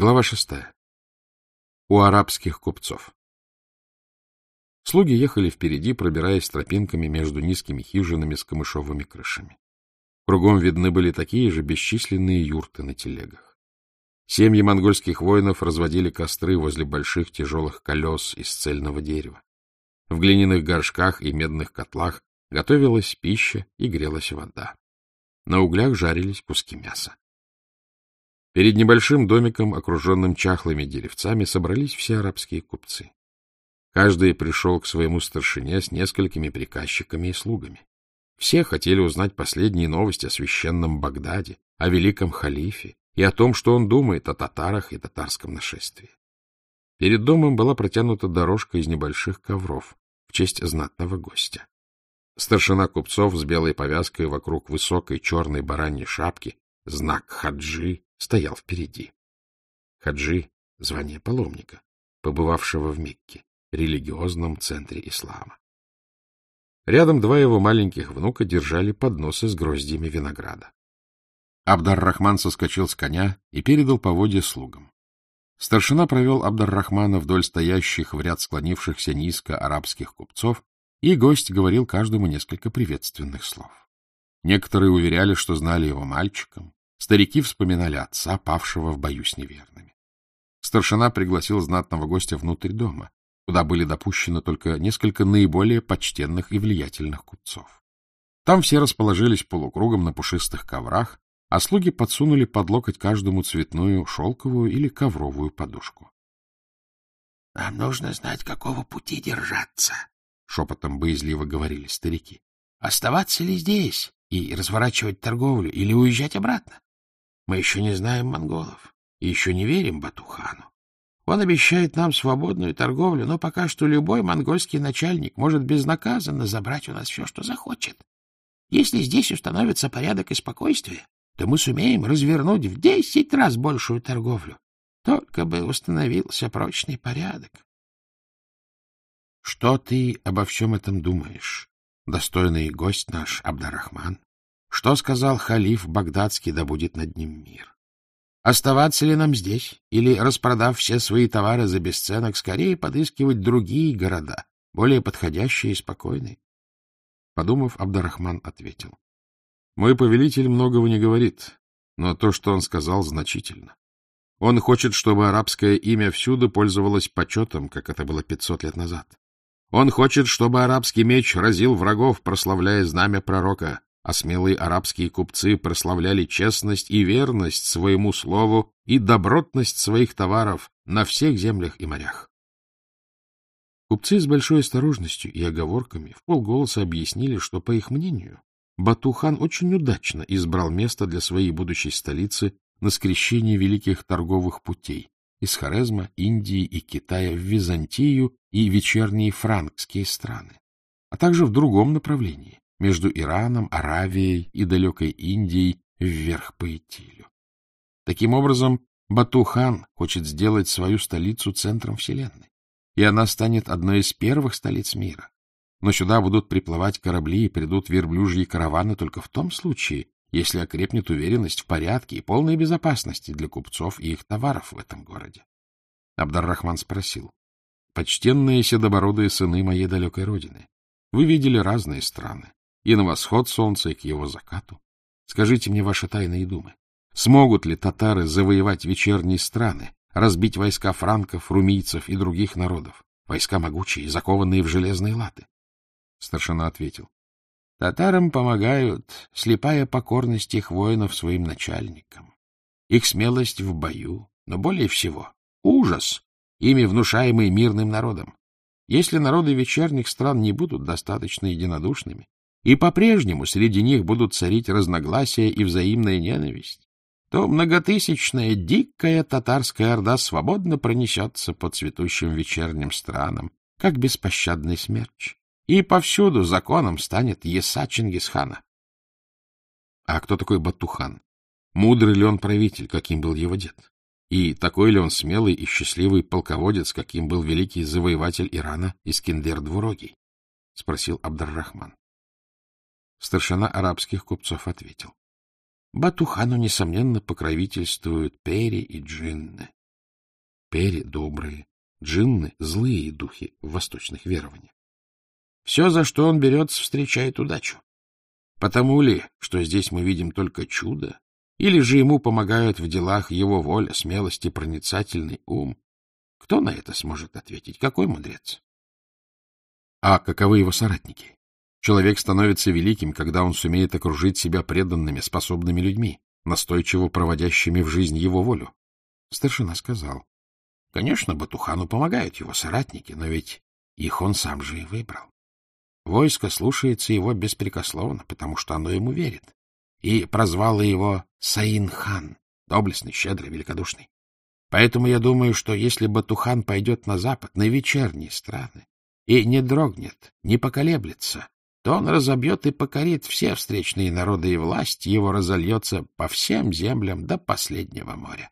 Глава шестая. У арабских купцов. Слуги ехали впереди, пробираясь тропинками между низкими хижинами с камышовыми крышами. Кругом видны были такие же бесчисленные юрты на телегах. Семьи монгольских воинов разводили костры возле больших тяжелых колес из цельного дерева. В глиняных горшках и медных котлах готовилась пища и грелась вода. На углях жарились куски мяса. Перед небольшим домиком, окруженным чахлыми деревцами, собрались все арабские купцы. Каждый пришел к своему старшине с несколькими приказчиками и слугами. Все хотели узнать последние новости о священном Багдаде, о великом халифе и о том, что он думает о татарах и татарском нашествии. Перед домом была протянута дорожка из небольших ковров в честь знатного гостя. Старшина купцов с белой повязкой вокруг высокой черной бараньей шапки, знак хаджи, стоял впереди. Хаджи — звание паломника, побывавшего в Мекке, религиозном центре ислама. Рядом два его маленьких внука держали подносы с гроздьями винограда. Абдар-Рахман соскочил с коня и передал поводья слугам. Старшина провел Абдар-Рахмана вдоль стоящих в ряд склонившихся низко арабских купцов, и гость говорил каждому несколько приветственных слов. Некоторые уверяли, что знали его мальчиком, старики вспоминали отца, павшего в бою с неверными. Старшина пригласил знатного гостя внутрь дома, куда были допущены только несколько наиболее почтенных и влиятельных купцов. Там все расположились полукругом на пушистых коврах, а слуги подсунули под локоть каждому цветную шелковую или ковровую подушку. — Нам нужно знать, какого пути держаться, — шепотом боязливо говорили старики. — Оставаться ли здесь и разворачивать торговлю, или уезжать обратно? Мы еще не знаем монголов и еще не верим Батухану. Он обещает нам свободную торговлю, но пока что любой монгольский начальник может безнаказанно забрать у нас все, что захочет. Если здесь установится порядок и спокойствие, то мы сумеем развернуть в десять раз большую торговлю. Только бы установился прочный порядок. — Что ты обо всем этом думаешь, достойный гость наш Абдарахман? Что сказал халиф Багдадский, да будет над ним мир? Оставаться ли нам здесь, или, распродав все свои товары за бесценок, скорее подыскивать другие города, более подходящие и спокойные? Подумав, Абдарахман ответил. — Мой повелитель многого не говорит, но то, что он сказал, значительно. Он хочет, чтобы арабское имя всюду пользовалось почетом, как это было пятьсот лет назад. Он хочет, чтобы арабский меч разил врагов, прославляя знамя пророка, а смелые арабские купцы прославляли честность и верность своему слову и добротность своих товаров на всех землях и морях. Купцы с большой осторожностью и оговорками в полголоса объяснили, что, по их мнению, Батухан очень удачно избрал место для своей будущей столицы на скрещении великих торговых путей из Хорезма, Индии и Китая в Византию и вечерние франкские страны, а также в другом направлении, между Ираном, Аравией и далекой Индией вверх по Итилю. Таким образом, Батухан хочет сделать свою столицу центром Вселенной, и она станет одной из первых столиц мира. Но сюда будут приплывать корабли и придут верблюжьи караваны только в том случае, если окрепнет уверенность в порядке и полной безопасности для купцов и их товаров в этом городе. Абдар-Рахман спросил, «Почтенные седобородые сыны моей далекой родины, вы видели разные страны и на восход солнца, и к его закату. Скажите мне ваши тайные думы. Смогут ли татары завоевать вечерние страны, разбить войска франков, румийцев и других народов, войска могучие, закованные в железные латы? Старшина ответил. Татарам помогают слепая покорность их воинов своим начальникам, их смелость в бою, но более всего ужас, ими внушаемый мирным народом. Если народы вечерних стран не будут достаточно единодушными, и по-прежнему среди них будут царить разногласия и взаимная ненависть, то многотысячная дикая татарская орда свободно пронесется по цветущим вечерним странам, как беспощадный смерч, и повсюду законом станет Еса Чингисхана. А кто такой Батухан? Мудрый ли он правитель, каким был его дед? И такой ли он смелый и счастливый полководец, каким был великий завоеватель Ирана Искендер Двурогий? — спросил Абдар-Рахман. Старшина арабских купцов ответил. Батухану, несомненно, покровительствуют Пери и Джинны. пери — добрые, джинны — злые духи в восточных верованиях. Все, за что он берется, встречает удачу. Потому ли, что здесь мы видим только чудо, или же ему помогают в делах его воля, смелость и проницательный ум? Кто на это сможет ответить? Какой мудрец? А каковы его соратники? Человек становится великим, когда он сумеет окружить себя преданными, способными людьми, настойчиво проводящими в жизнь его волю. Старшина сказал. Конечно, Батухану помогают его соратники, но ведь их он сам же и выбрал. Войско слушается его беспрекословно, потому что оно ему верит, и прозвало его Саин-хан, доблестный, щедрый, великодушный. Поэтому я думаю, что если Батухан пойдет на запад, на вечерние страны, и не дрогнет, не поколеблется, то он разобьет и покорит все встречные народы, и власть его разольется по всем землям до последнего моря.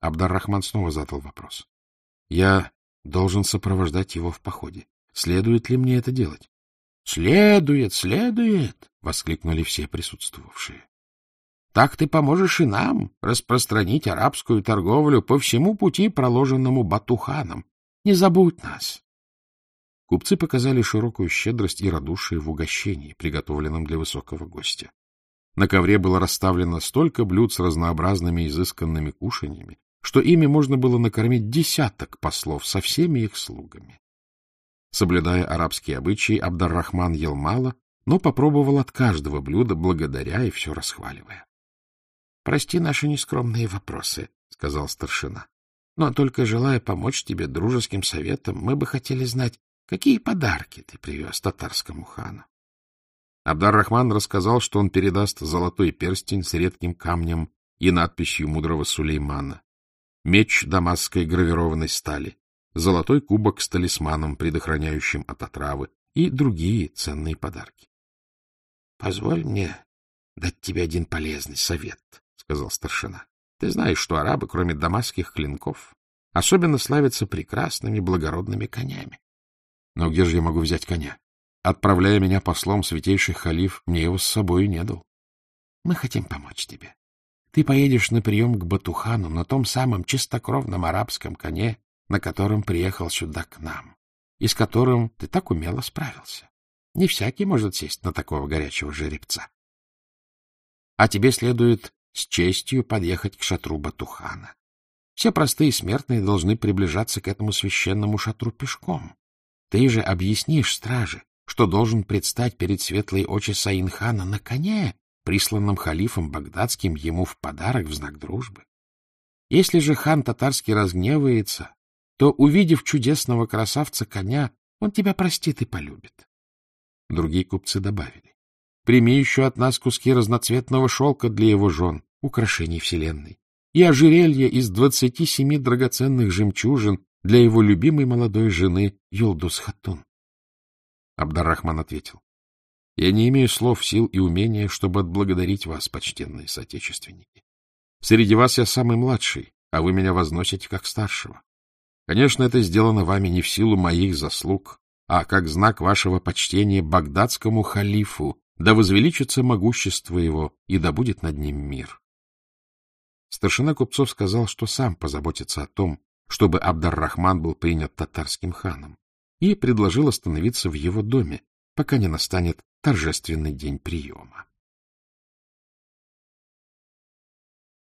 Абдар-Рахман снова задал вопрос. — Я должен сопровождать его в походе. Следует ли мне это делать? — Следует, следует! — воскликнули все присутствовавшие. — Так ты поможешь и нам распространить арабскую торговлю по всему пути, проложенному Батуханом. Не забудь нас. Купцы показали широкую щедрость и радушие в угощении, приготовленном для высокого гостя. На ковре было расставлено столько блюд с разнообразными изысканными кушаньями, что ими можно было накормить десяток послов со всеми их слугами. Соблюдая арабские обычаи, Абдар-Рахман ел мало, но попробовал от каждого блюда, благодаря и все расхваливая. — Прости наши нескромные вопросы, — сказал старшина. — Но только желая помочь тебе дружеским советом, мы бы хотели знать, какие подарки ты привез татарскому хану. Абдар-Рахман рассказал, что он передаст золотой перстень с редким камнем и надписью мудрого Сулеймана, меч дамасской гравированной стали, золотой кубок с талисманом, предохраняющим от отравы, и другие ценные подарки. — Позволь мне дать тебе один полезный совет, — сказал старшина. — Ты знаешь, что арабы, кроме дамасских клинков, особенно славятся прекрасными благородными конями. Но где же я могу взять коня? Отправляя меня послом, святейший халиф мне его с собой не дал. Мы хотим помочь тебе. Ты поедешь на прием к Батухану на том самом чистокровном арабском коне, на котором приехал сюда к нам, и с которым ты так умело справился. Не всякий может сесть на такого горячего жеребца. А тебе следует с честью подъехать к шатру Батухана. Все простые смертные должны приближаться к этому священному шатру пешком. Ты же объяснишь страже, что должен предстать перед светлой очи Саинхана на коне, присланным халифом Багдадским ему в подарок в знак дружбы. Если же хан татарский разгневается, то, увидев чудесного красавца коня, он тебя простит и полюбит. Другие купцы добавили. Прими еще от нас куски разноцветного шелка для его жен, украшений вселенной, и ожерелье из двадцати семи драгоценных жемчужин для его любимой молодой жены Юлдус Хатун. Абдаррахман ответил. Я не имею слов, сил и умения, чтобы отблагодарить вас, почтенные соотечественники. Среди вас я самый младший, а вы меня возносите как старшего. Конечно, это сделано вами не в силу моих заслуг, а как знак вашего почтения багдадскому халифу, да возвеличится могущество его, и да будет над ним мир. Старшина купцов сказал, что сам позаботится о том, чтобы Абдар-Рахман был принят татарским ханом, и предложил остановиться в его доме, пока не настанет торжественный день приема.